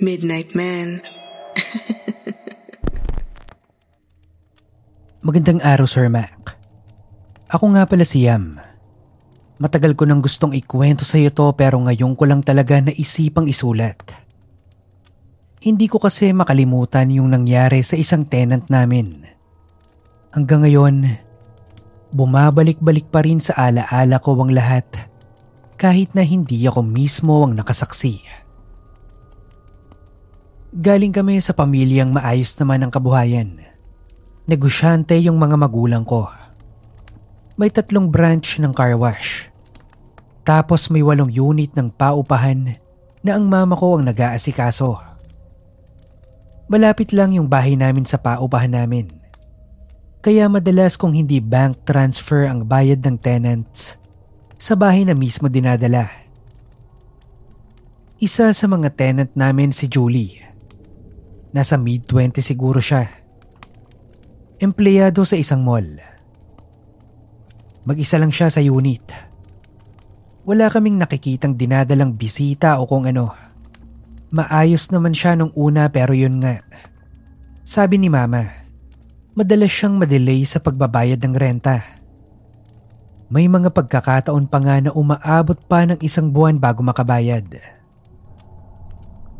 Midnight Man. Magandang araw, Sir Mac. Ako nga pala si Yam. Matagal ko nang gustong ikwento sa iyo to pero ngayon ko lang talaga naisipang isulat. Hindi ko kasi makalimutan yung nangyari sa isang tenant namin. Hanggang ngayon, bumabalik-balik pa rin sa alaala ko ang lahat kahit na hindi ako mismo ang nakasaksi. Galing kami sa pamilyang maayos naman ang kabuhayan. Negosyante yung mga magulang ko. May tatlong branch ng car wash. Tapos may walong unit ng paupahan na ang mama ko ang nag-aasikaso. Malapit lang yung bahay namin sa paupahan namin. Kaya madalas kung hindi bank transfer ang bayad ng tenants, sa bahay na mismo dinadala. Isa sa mga tenant namin si Julie. Nasa mid-20 siguro siya. Empleyado sa isang mall. Mag-isa lang siya sa unit. Wala kaming nakikitang dinadalang bisita o kung ano. Maayos naman siya nung una pero yun nga. Sabi ni mama, madalas siyang madelay sa pagbabayad ng renta. May mga pagkakataon pa nga na umaabot pa ng isang buwan bago makabayad.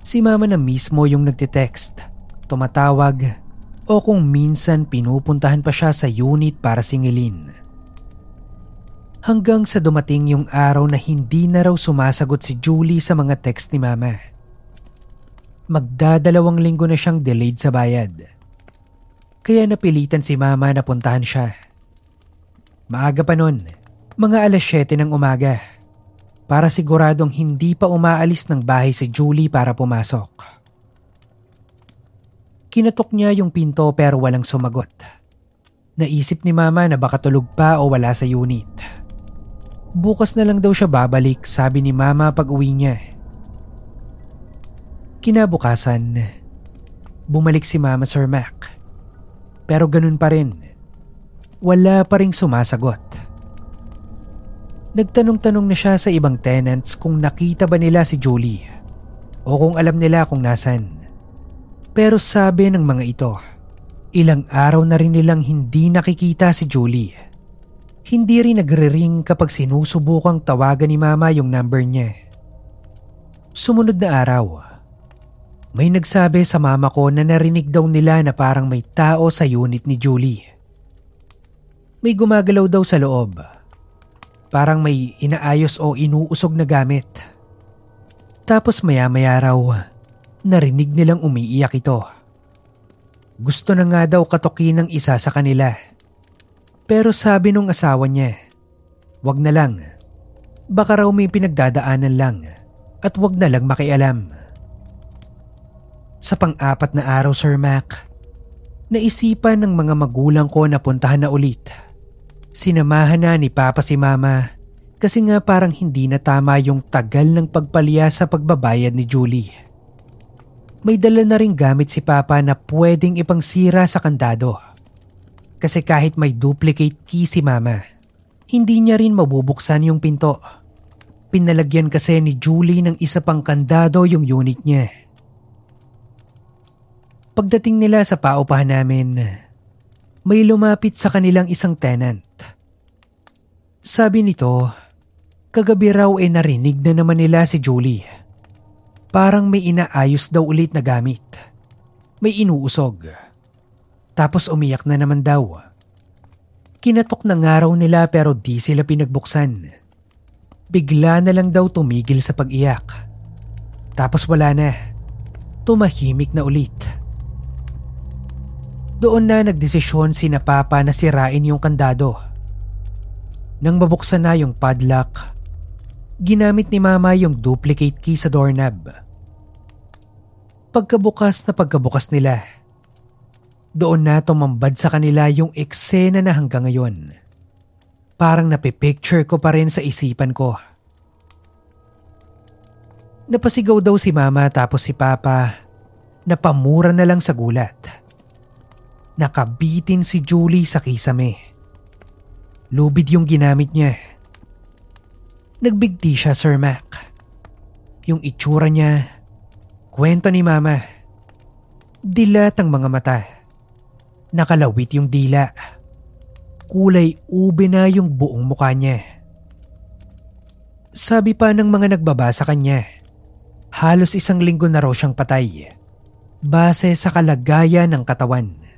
Si mama na mismo yung nagtitext, tumatawag, o kung minsan pinupuntahan pa siya sa unit para singilin. Hanggang sa dumating yung araw na hindi na raw sumasagot si Julie sa mga text ni mama. Magdadalawang linggo na siyang delayed sa bayad. Kaya napilitan si mama na puntahan siya. Maaga pa nun, mga alas 7 ng umaga. Para siguradong hindi pa umaalis ng bahay si Julie para pumasok. Kinatok niya yung pinto pero walang sumagot. Naisip ni mama na baka tulog pa o wala sa unit. Bukas na lang daw siya babalik sabi ni mama pag uwi niya. Kinabukasan, bumalik si mama Sir Mac. Pero ganun pa rin. Wala pa ring sumasagot. Nagtanong-tanong na siya sa ibang tenants kung nakita ba nila si Julie o kung alam nila kung nasan. Pero sabi ng mga ito, ilang araw na rin nilang hindi nakikita si Julie. Hindi rin nagre-ring kapag sinusubukang tawagan ni mama yung number niya. Sumunod na araw, may nagsabi sa mama ko na narinig daw nila na parang may tao sa unit ni Julie. May gumagalaw daw sa loob. Parang may inaayos o inuusog na gamit. Tapos maya-maya raw, narinig nilang umiiyak ito. Gusto na nga daw katokin ng isa sa kanila. Pero sabi nung asawa niya, wag na lang. Baka raw may pinagdadaanan lang at wag na lang makialam. Sa pang-apat na araw, Sir Mac, naisipan ng mga magulang ko na puntahan na ulit. Sinamahan na ni Papa si Mama kasi nga parang hindi na tama yung tagal ng pagpalya sa pagbabayad ni Julie. May dala na rin gamit si Papa na pwedeng ipangsira sa kandado. Kasi kahit may duplicate key si Mama, hindi niya rin mabubuksan yung pinto. Pinalagyan kasi ni Julie ng isa pang kandado yung unit niya. Pagdating nila sa paupahan namin, may lumapit sa kanilang isang tenant. Sabi nito, kagabi raw ay narinig na naman nila si Julie. Parang may inaayos daw ulit na gamit. May inuusog. Tapos umiyak na naman daw. Kinatok na nga raw nila pero di sila pinagbuksan. Bigla na lang daw tumigil sa pag-iyak. Tapos wala na. Tumahimik na ulit. Doon na nagdesisyon si na Papa na sirain yung kandado. Nang mabuksan na yung padlock, ginamit ni Mama yung duplicate key sa doorknob. Pagkabukas na pagkabukas nila, doon na tumambad sa kanila yung eksena na hanggang ngayon. Parang napipicture ko pa rin sa isipan ko. Napasigaw daw si Mama tapos si Papa napamura na lang sa gulat nakabitin si Julie sa kisame. Lubid yung ginamit niya. Nagbigti siya, Sir Mac. Yung itsura niya, Kwento ni mama. Dilat ang mga mata. Nakalawit yung dila. Kulay ube na yung buong mukha niya. Sabi pa ng mga nagbaba sa kanya, halos isang linggo na raw siyang patay. Base sa kalagayan ng katawan.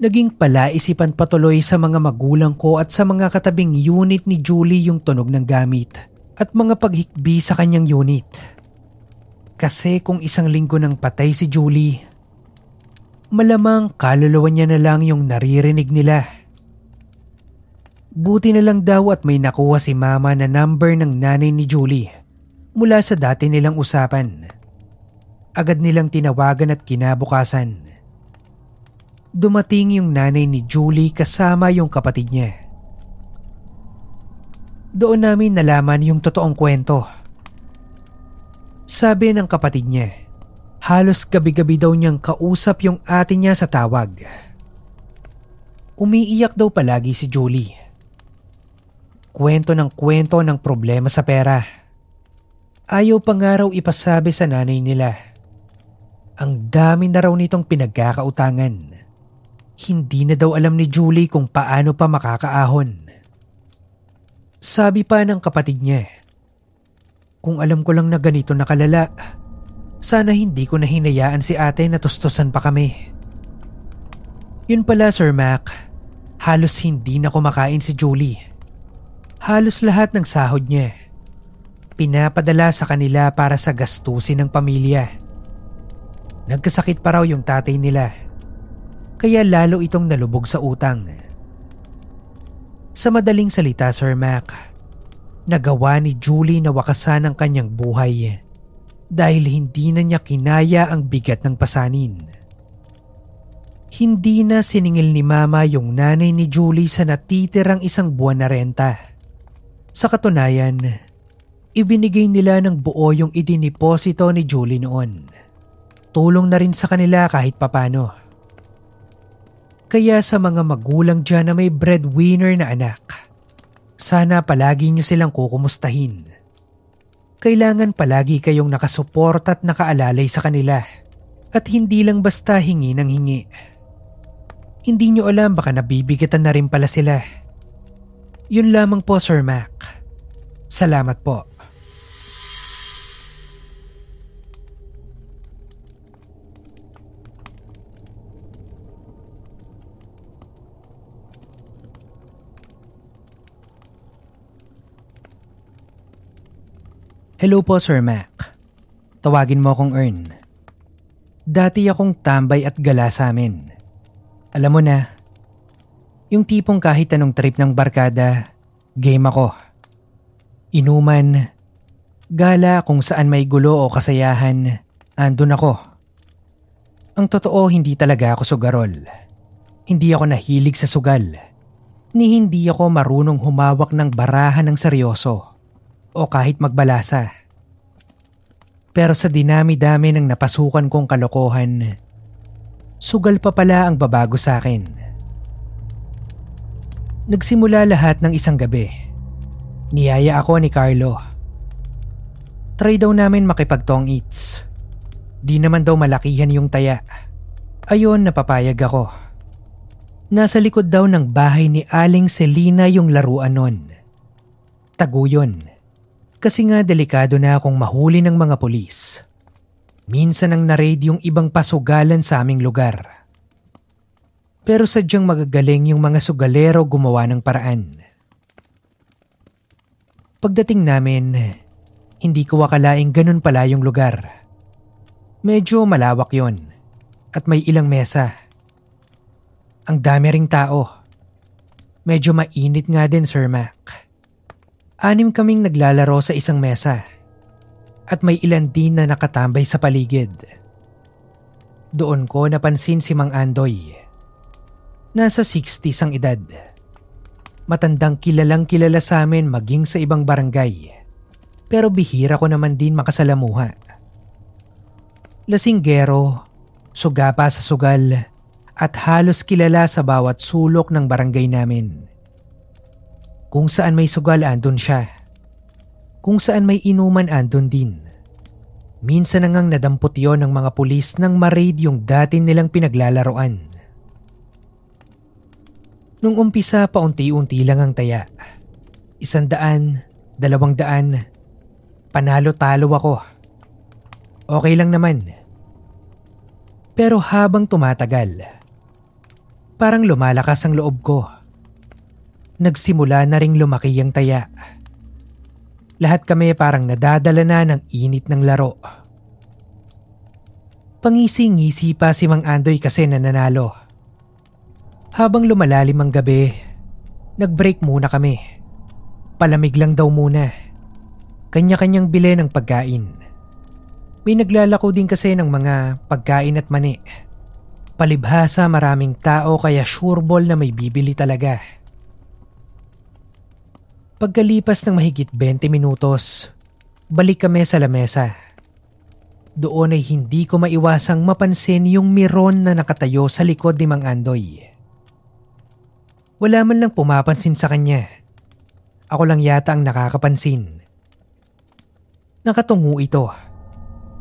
Naging palaisipan patuloy sa mga magulang ko at sa mga katabing unit ni Julie yung tunog ng gamit at mga paghikbi sa kanyang unit. Kasi kung isang linggo nang patay si Julie, malamang kaluluwa niya na lang yung naririnig nila. Buti na lang daw at may nakuha si mama na number ng nanay ni Julie mula sa dati nilang usapan. Agad nilang tinawagan at kinabukasan dumating yung nanay ni Julie kasama yung kapatid niya. Doon namin nalaman yung totoong kwento. Sabi ng kapatid niya, halos gabi-gabi daw niyang kausap yung ate niya sa tawag. Umiiyak daw palagi si Julie. Kwento ng kwento ng problema sa pera. Ayaw pa nga raw ipasabi sa nanay nila. Ang dami na raw nitong pinagkakautangan. Hindi na daw alam ni Julie kung paano pa makakaahon. Sabi pa ng kapatid niya, kung alam ko lang na ganito nakalala, sana hindi ko na hinayaan si ate na tustusan pa kami. Yun pala Sir Mac, halos hindi na kumakain si Julie. Halos lahat ng sahod niya. Pinapadala sa kanila para sa gastusin ng pamilya. Nagkasakit pa raw yung tatay nila kaya lalo itong nalubog sa utang. Sa madaling salita Sir Mac, nagawa ni Julie na wakasan ang kanyang buhay dahil hindi na niya kinaya ang bigat ng pasanin. Hindi na siningil ni Mama yung nanay ni Julie sa natitirang isang buwan na renta. Sa katunayan, ibinigay nila ng buo yung idiniposito ni Julie noon. Tulong na rin sa kanila kahit papano. Kaya sa mga magulang dyan na may breadwinner na anak, sana palagi nyo silang kukumustahin. Kailangan palagi kayong nakasupport at nakaalalay sa kanila at hindi lang basta hingi ng hingi. Hindi nyo alam baka nabibigatan na rin pala sila. Yun lamang po Sir Mac. Salamat po. Hello po Sir Mac. Tawagin mo akong Earn. Dati akong tambay at gala sa amin. Alam mo na, yung tipong kahit anong trip ng barkada, game ako. Inuman, gala kung saan may gulo o kasayahan, andun ako. Ang totoo hindi talaga ako sugarol. Hindi ako nahilig sa sugal. Ni hindi ako marunong humawak ng barahan ng seryoso o kahit magbalasa. Pero sa dinami-dami ng napasukan kong kalokohan, sugal pa pala ang babago sa akin. Nagsimula lahat ng isang gabi. Niyaya ako ni Carlo. Try daw namin makipagtong eats. Di naman daw malakihan yung taya. Ayon napapayag ako. Nasa likod daw ng bahay ni Aling Selina yung laruan nun. Taguyon. Kasi nga delikado na akong mahuli ng mga polis. Minsan ang na-raid yung ibang pasugalan sa aming lugar. Pero sadyang magagaling yung mga sugalero gumawa ng paraan. Pagdating namin, hindi ko akalaing ganun pala yung lugar. Medyo malawak yon at may ilang mesa. Ang dami ring tao. Medyo mainit nga din Sir Mac. Anim kaming naglalaro sa isang mesa at may ilan din na nakatambay sa paligid. Doon ko napansin si Mang Andoy. Nasa 60s ang edad. Matandang kilalang kilala sa amin maging sa ibang barangay. Pero bihira ko naman din makasalamuha. Lasinggero, sugapa sa sugal, at halos kilala sa bawat sulok ng barangay namin. Kung saan may sugal andun siya. Kung saan may inuman andun din. Minsan na ngang nadampot yon ng mga pulis nang ma-raid yung dati nilang pinaglalaroan. Nung umpisa paunti-unti lang ang taya. Isandaan, dalawang daan, panalo-talo ako. Okay lang naman. Pero habang tumatagal, parang lumalakas ang loob ko. Nagsimula na ring lumaki ang taya. Lahat kami parang nadadala na ng init ng laro. Pangisi-ngisi pa si Mang Andoy kasi nananalo. Habang lumalalim ang gabi, nag-break muna kami. Palamig lang daw muna. Kanya-kanyang bili ng pagkain. May naglalako din kasi ng mga pagkain at mani. Palibhasa maraming tao kaya sureball na may bibili talaga. Pagkalipas ng mahigit 20 minutos, balik kami sa lamesa. Doon ay hindi ko maiwasang mapansin yung miron na nakatayo sa likod ni Mang Andoy. Wala man lang pumapansin sa kanya. Ako lang yata ang nakakapansin. Nakatungo ito.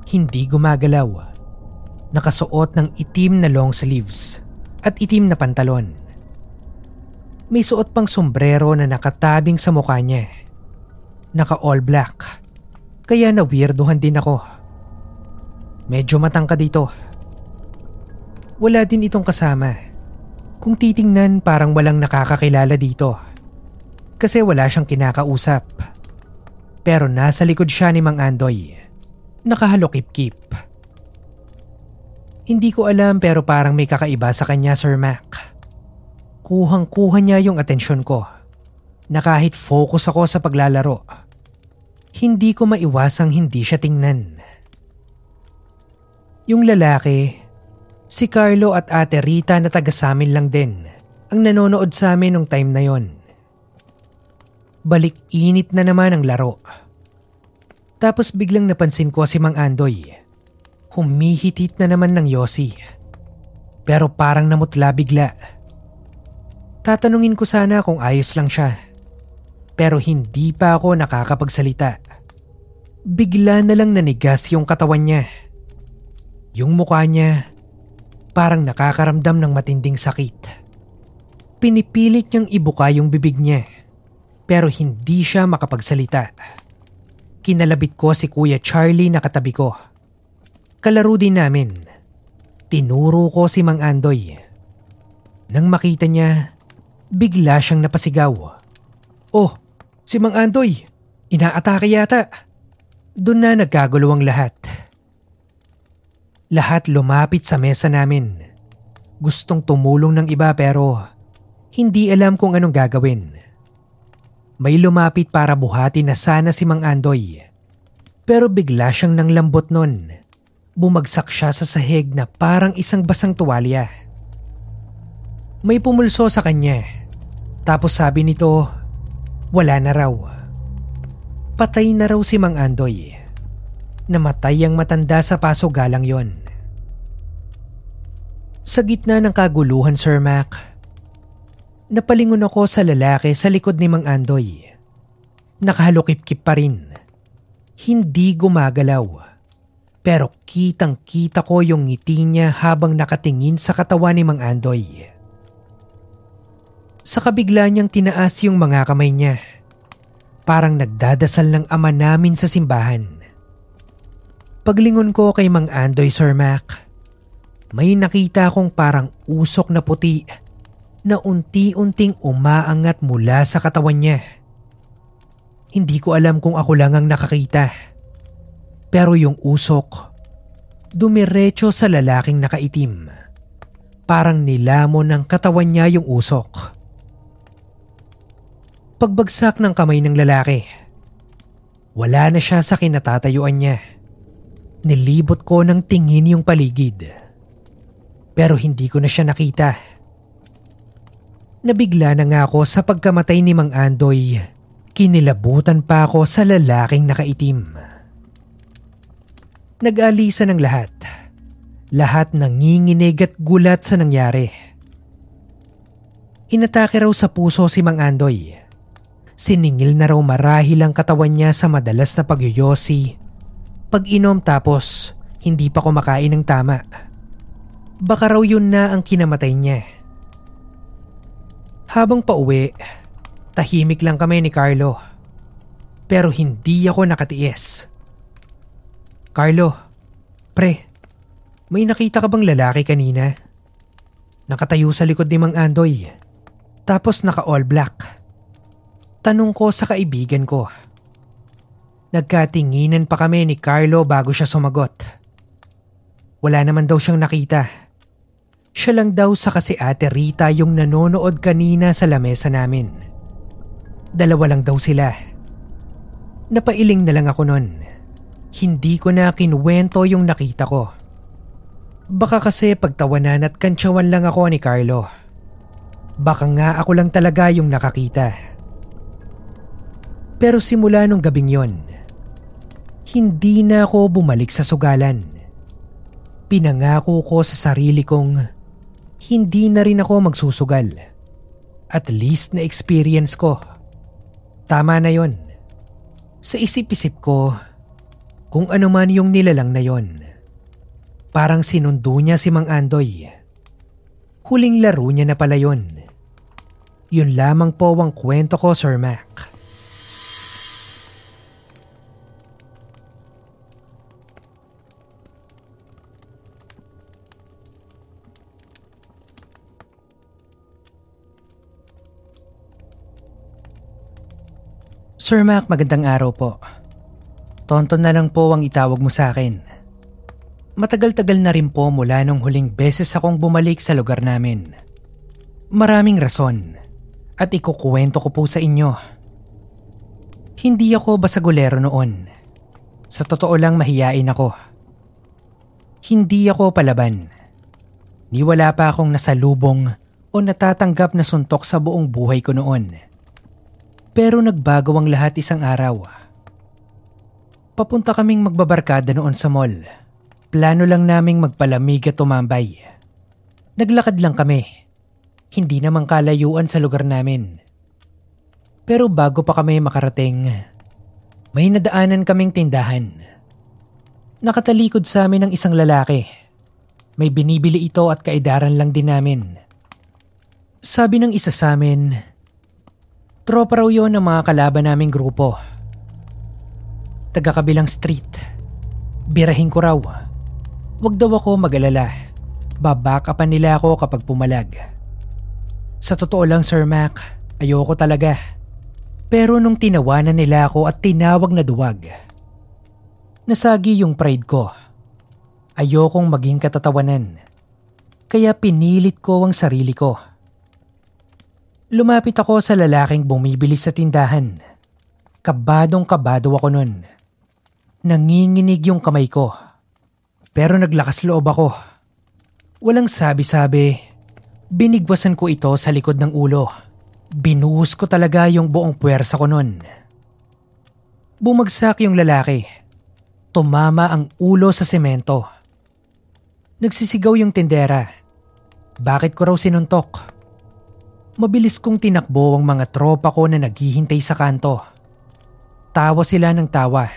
Hindi gumagalaw. Nakasuot ng itim na long sleeves at itim na pantalon. May suot pang sombrero na nakatabing sa mukha niya. Naka all black. Kaya na weirdohan din ako. Medyo matangka dito. Wala din itong kasama kung titingnan parang walang nakakakilala dito. Kasi wala siyang kinakausap. Pero nasa likod siya ni Mang Andoy. Nakahalokip-kip. Hindi ko alam pero parang may kakaiba sa kanya Sir Mac. Kuhang-kuha niya yung atensyon ko. Na kahit focus ako sa paglalaro. Hindi ko maiwasang hindi siya tingnan. Yung lalaki Si Carlo at ate Rita na taga sa amin lang din ang nanonood sa amin nung time na yon. Balik init na naman ang laro. Tapos biglang napansin ko si Mang Andoy. Humihitit na naman ng Yossi. Pero parang namutla bigla. Tatanungin ko sana kung ayos lang siya. Pero hindi pa ako nakakapagsalita. Bigla na lang nanigas yung katawan niya. Yung mukha niya parang nakakaramdam ng matinding sakit. Pinipilit niyang ibuka yung bibig niya pero hindi siya makapagsalita. Kinalabit ko si Kuya Charlie na katabi ko. Kalaro din namin. Tinuro ko si Mang Andoy. Nang makita niya, bigla siyang napasigaw. Oh, si Mang Andoy! Inaatake yata! Doon na nagkagulo ang lahat. Lahat lumapit sa mesa namin. Gustong tumulong ng iba pero hindi alam kung anong gagawin. May lumapit para buhati na sana si Mang Andoy. Pero bigla siyang nang lambot nun. Bumagsak siya sa sahig na parang isang basang tuwalya. May pumulso sa kanya. Tapos sabi nito, wala na raw. Patay na raw si Mang Andoy. Namatay ang matanda sa paso galang yon. Sa gitna ng kaguluhan, Sir Mac, napalingon ako sa lalaki sa likod ni Mang Andoy. Nakahalukip-kip pa rin. Hindi gumagalaw. Pero kitang kita ko yung ngiti niya habang nakatingin sa katawan ni Mang Andoy. Sa kabigla niyang tinaas yung mga kamay niya. Parang nagdadasal ng ama namin sa simbahan. Paglingon ko kay Mang Andoy Sir Mac, may nakita akong parang usok na puti na unti-unting umaangat mula sa katawan niya. Hindi ko alam kung ako lang ang nakakita. Pero yung usok, dumiretso sa lalaking nakaitim. Parang nilamon ng katawan niya yung usok. Pagbagsak ng kamay ng lalaki, wala na siya sa kinatatayuan niya. Nilibot ko ng tingin yung paligid. Pero hindi ko na siya nakita. Nabigla na nga ako sa pagkamatay ni Mang Andoy. Kinilabutan pa ako sa lalaking nakaitim. Nag-alisa ng lahat. Lahat nanginginig at gulat sa nangyari. Inatake raw sa puso si Mang Andoy. Siningil na raw marahil ang katawan niya sa madalas na pagyoyosi Pag-inom tapos hindi pa kumakain ng tama. Baka raw yun na ang kinamatay niya. Habang pauwi, tahimik lang kami ni Carlo. Pero hindi ako nakatiis. Carlo, pre, may nakita ka bang lalaki kanina? Nakatayo sa likod ni Mang Andoy. Tapos naka all black. Tanong ko sa kaibigan ko. Nagkatinginan pa kami ni Carlo bago siya sumagot. Wala naman daw siyang nakita. Siya lang daw sa kasi ate Rita yung nanonood kanina sa lamesa namin. Dalawa lang daw sila. Napailing na lang ako nun. Hindi ko na kinuwento yung nakita ko. Baka kasi pagtawanan at kantsawan lang ako ni Carlo. Baka nga ako lang talaga yung nakakita. Pero simula nung gabing yon, hindi na ako bumalik sa sugalan. Pinangako ko sa sarili kong hindi na rin ako magsusugal. At least na experience ko. Tama na yon. Sa isip-isip ko, kung ano man yung nilalang na yon Parang sinundo niya si Mang Andoy. Huling laro niya na pala yun. Yun lamang po ang kwento ko, Sir Mac. Sir Mac, magandang araw po. Tonton na lang po ang itawag mo sa akin. Matagal-tagal na rin po mula nung huling beses akong bumalik sa lugar namin. Maraming rason at ikukuwento ko po sa inyo. Hindi ako basagulero noon. Sa totoo lang mahiyain ako. Hindi ako palaban. Ni wala pa akong nasalubong o natatanggap na suntok sa buong buhay ko noon. Pero nagbago ang lahat isang araw. Papunta kaming magbabarkada noon sa mall Plano lang naming magpalamig at tumambay. Naglakad lang kami. Hindi naman kalayuan sa lugar namin. Pero bago pa kami makarating, may nadaanan kaming tindahan. Nakatalikod sa amin ng isang lalaki. May binibili ito at kaidaran lang din namin. Sabi ng isa sa amin, tropa raw yun ng mga kalaban naming grupo. Taga-kabilang street. Birahin ko raw. Huwag daw ako mag-alala. Babaka pa nila ako kapag pumalag. Sa totoo lang Sir Mac, ayoko talaga. Pero nung tinawanan nila ako at tinawag na duwag, nasagi yung pride ko. Ayokong maging katatawanan. Kaya pinilit ko ang sarili ko. Lumapit ako sa lalaking bumibili sa tindahan. Kabadong kabado ako nun. Nanginginig yung kamay ko. Pero naglakas loob ako. Walang sabi-sabi. Binigwasan ko ito sa likod ng ulo. Binuhos ko talaga yung buong puwersa ko nun. Bumagsak yung lalaki. Tumama ang ulo sa semento. Nagsisigaw yung tindera. Bakit ko raw sinuntok? Mabilis kong tinakbo ang mga tropa ko na naghihintay sa kanto. Tawa sila ng tawa.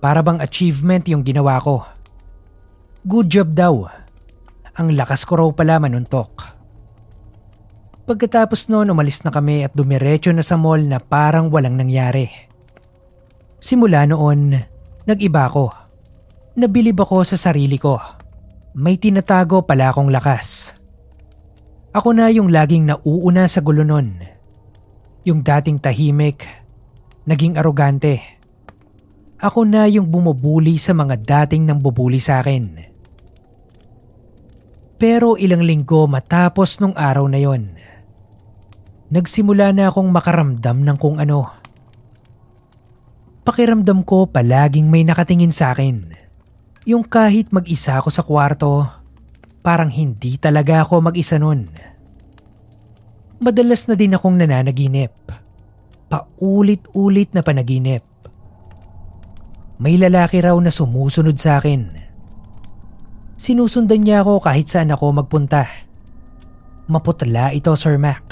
Para bang achievement yung ginawa ko. Good job daw. Ang lakas ko raw pala manuntok. Pagkatapos noon umalis na kami at dumiretso na sa mall na parang walang nangyari. Simula noon, nag-iba ko. Nabilib ako sa sarili ko. May tinatago pala akong lakas. Ako na yung laging nauuna sa gulo nun. Yung dating tahimik, naging arogante. Ako na yung bumubuli sa mga dating nang bubuli sa akin. Pero ilang linggo matapos nung araw na yon, nagsimula na akong makaramdam ng kung ano. Pakiramdam ko palaging may nakatingin sa akin. Yung kahit mag-isa ako sa kwarto, parang hindi talaga ako mag-isa nun. Madalas na din akong nananaginip. Paulit-ulit na panaginip. May lalaki raw na sumusunod sa akin Sinusundan niya ako kahit saan ako magpunta. Maputla ito, Sir Mac.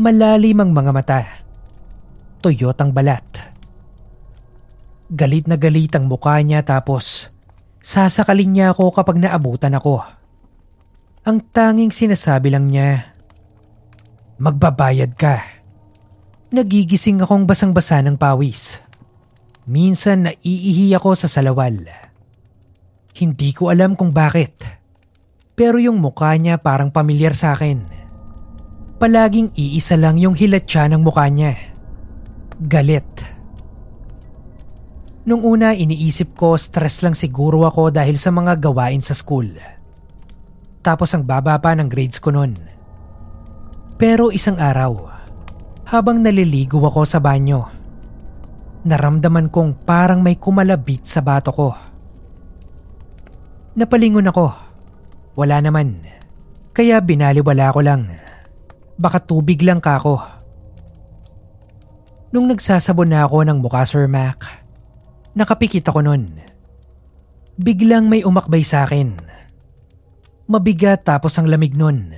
Malalim ang mga mata. Tuyot ang balat. Galit na galit ang mukha niya tapos sasakalin niya ako kapag naabutan ako. Ang tanging sinasabi lang niya, Magbabayad ka. Nagigising akong basang-basa ng pawis. Minsan naiihi ako sa salawal. Hindi ko alam kung bakit. Pero yung mukha niya parang pamilyar sa akin. Palaging iisa lang yung hilatsa ng mukha niya. Galit. Nung una iniisip ko stress lang siguro ako dahil sa mga gawain sa school. Tapos ang baba pa ng grades ko noon. Pero isang araw, habang naliligo ako sa banyo, naramdaman kong parang may kumalabit sa bato ko. Napalingon ako. Wala naman. Kaya binaliwala ko lang. Baka tubig lang ka ako. Nung nagsasabon na ako ng mukha Sir Mac, Nakapikit ako nun. Biglang may umakbay sa akin. Mabigat tapos ang lamig nun.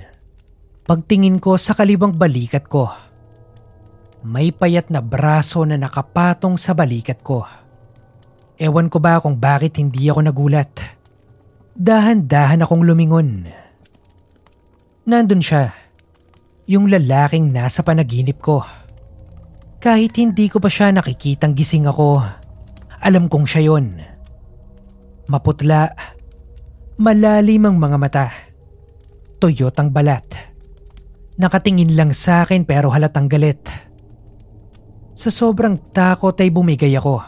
Pagtingin ko sa kalibang balikat ko. May payat na braso na nakapatong sa balikat ko. Ewan ko ba kung bakit hindi ako nagulat. Dahan-dahan akong lumingon. Nandun siya. Yung lalaking nasa panaginip ko. Kahit hindi ko pa siya nakikitang gising ako, alam kong siya yon. Maputla, malalim ang mga mata. Tuyot ang balat. Nakatingin lang sa akin pero halatang galit. Sa sobrang takot ay bumigay ako.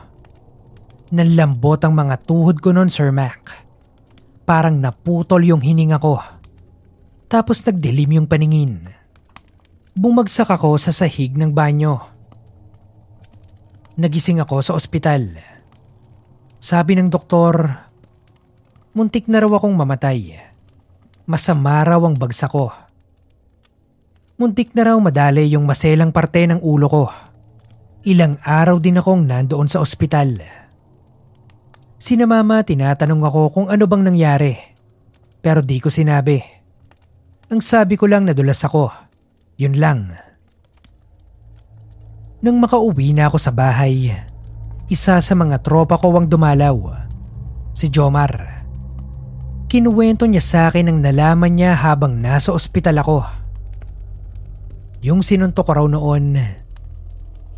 Nanlambot ang mga tuhod ko noon, Sir Mac. Parang naputol yung hininga ko. Tapos nagdilim yung paningin. Bumagsak ako sa sahig ng banyo. Nagising ako sa ospital. Sabi ng doktor, muntik na raw akong mamatay. Masama raw ang bagsak ko. Muntik na raw madali yung maselang parte ng ulo ko. Ilang araw din akong nandoon sa ospital. Sina mama tinatanong ako kung ano bang nangyari. Pero di ko sinabi. Ang sabi ko lang nadulas ako. Yun lang. Nang makauwi na ako sa bahay, isa sa mga tropa ko ang dumalaw. Si Jomar. Kinuwento niya sa akin ang nalaman niya habang nasa ospital ako. Yung sinuntok ko raw noon,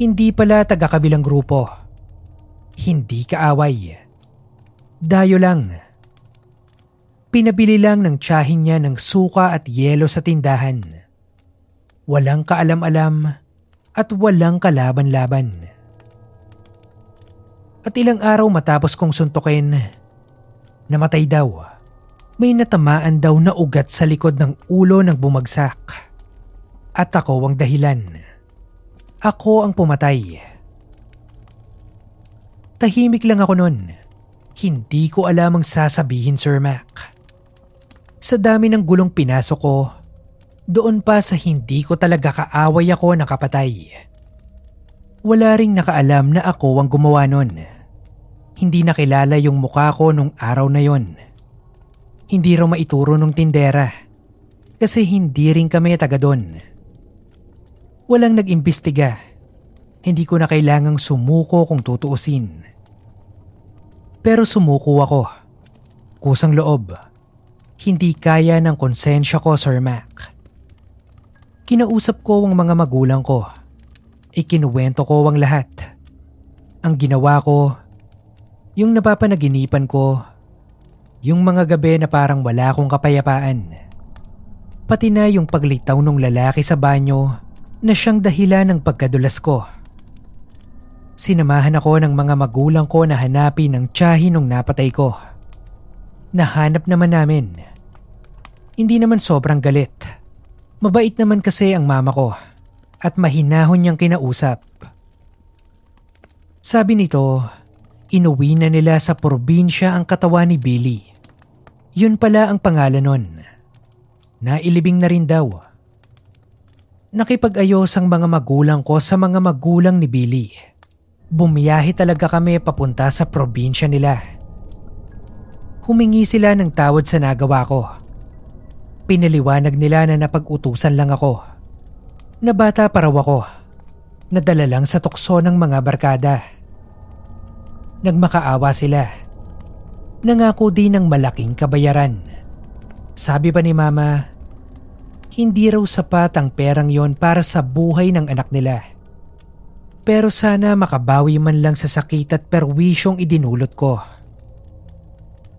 hindi pala taga-kabilang grupo. Hindi kaaway. Dayo lang. Pinabili lang ng tsahin niya ng suka at yelo sa tindahan. Walang kaalam-alam at walang kalaban-laban. At ilang araw matapos kong suntukin, namatay daw. May natamaan daw na ugat sa likod ng ulo ng bumagsak. At ako ang dahilan. Ako ang pumatay. Tahimik lang ako nun. Hindi ko alam ang sasabihin, Sir Mac. Sa dami ng gulong pinasok ko, doon pa sa hindi ko talaga kaaway ako nakapatay. Wala ring nakaalam na ako ang gumawa nun. Hindi nakilala yung mukha ko nung araw na yon. Hindi raw maituro nung tindera. Kasi hindi rin kami taga doon. Walang nag-imbestiga. Hindi ko na kailangang sumuko kung tutuusin. Pero sumuko ako. Kusang loob. Hindi kaya ng konsensya ko, Sir Mac. Kinausap ko ang mga magulang ko Ikinuwento ko ang lahat. Ang ginawa ko, yung napapanaginipan ko, yung mga gabi na parang wala akong kapayapaan. Pati na yung paglitaw ng lalaki sa banyo na siyang dahilan ng pagkadulas ko. Sinamahan ako ng mga magulang ko na hanapin ang tiyahin nung napatay ko. Nahanap naman namin. Hindi naman sobrang galit. Mabait naman kasi ang mama ko at mahinahon niyang kinausap. Sabi nito, inuwi na nila sa probinsya ang katawan ni Billy. Yun pala ang pangalan nun. Nailibing na rin daw. Nakipag-ayos ang mga magulang ko sa mga magulang ni Billy. Bumiyahe talaga kami papunta sa probinsya nila. Humingi sila ng tawad sa nagawa ko. Pinaliwanag nila na napag-utusan lang ako na bata pa raw ako. Nadala lang sa tukso ng mga barkada. Nagmakaawa sila. Nangako din ng malaking kabayaran. Sabi pa ni mama, hindi raw sapat ang perang yon para sa buhay ng anak nila. Pero sana makabawi man lang sa sakit at perwisyong idinulot ko.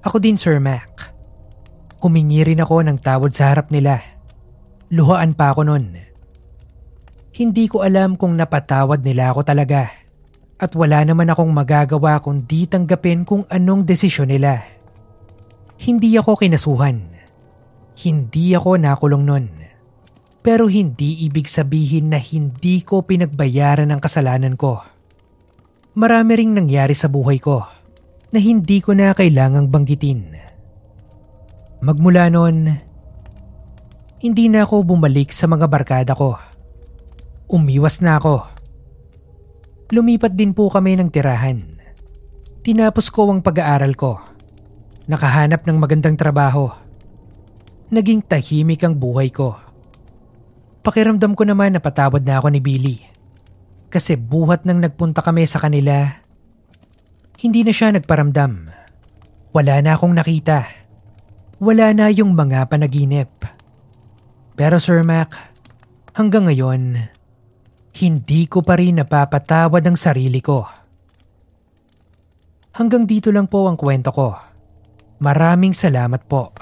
Ako din Sir Mac. Humingi rin ako ng tawad sa harap nila. Luhaan pa ako nun. Hindi ko alam kung napatawad nila ako talaga. At wala naman akong magagawa kundi tanggapin kung anong desisyon nila. Hindi ako kinasuhan. Hindi ako nakulong nun. Pero hindi ibig sabihin na hindi ko pinagbayaran ang kasalanan ko. Marami ring nangyari sa buhay ko na hindi ko na kailangang banggitin. Magmula noon, hindi na ako bumalik sa mga barkada ko. Umiwas na ako. Lumipat din po kami ng tirahan. Tinapos ko ang pag-aaral ko. Nakahanap ng magandang trabaho naging tahimik ang buhay ko. Pakiramdam ko naman na patawad na ako ni Billy. Kasi buhat nang nagpunta kami sa kanila, hindi na siya nagparamdam. Wala na akong nakita. Wala na yung mga panaginip. Pero Sir Mac, hanggang ngayon, hindi ko pa rin napapatawad ang sarili ko. Hanggang dito lang po ang kwento ko. Maraming salamat po.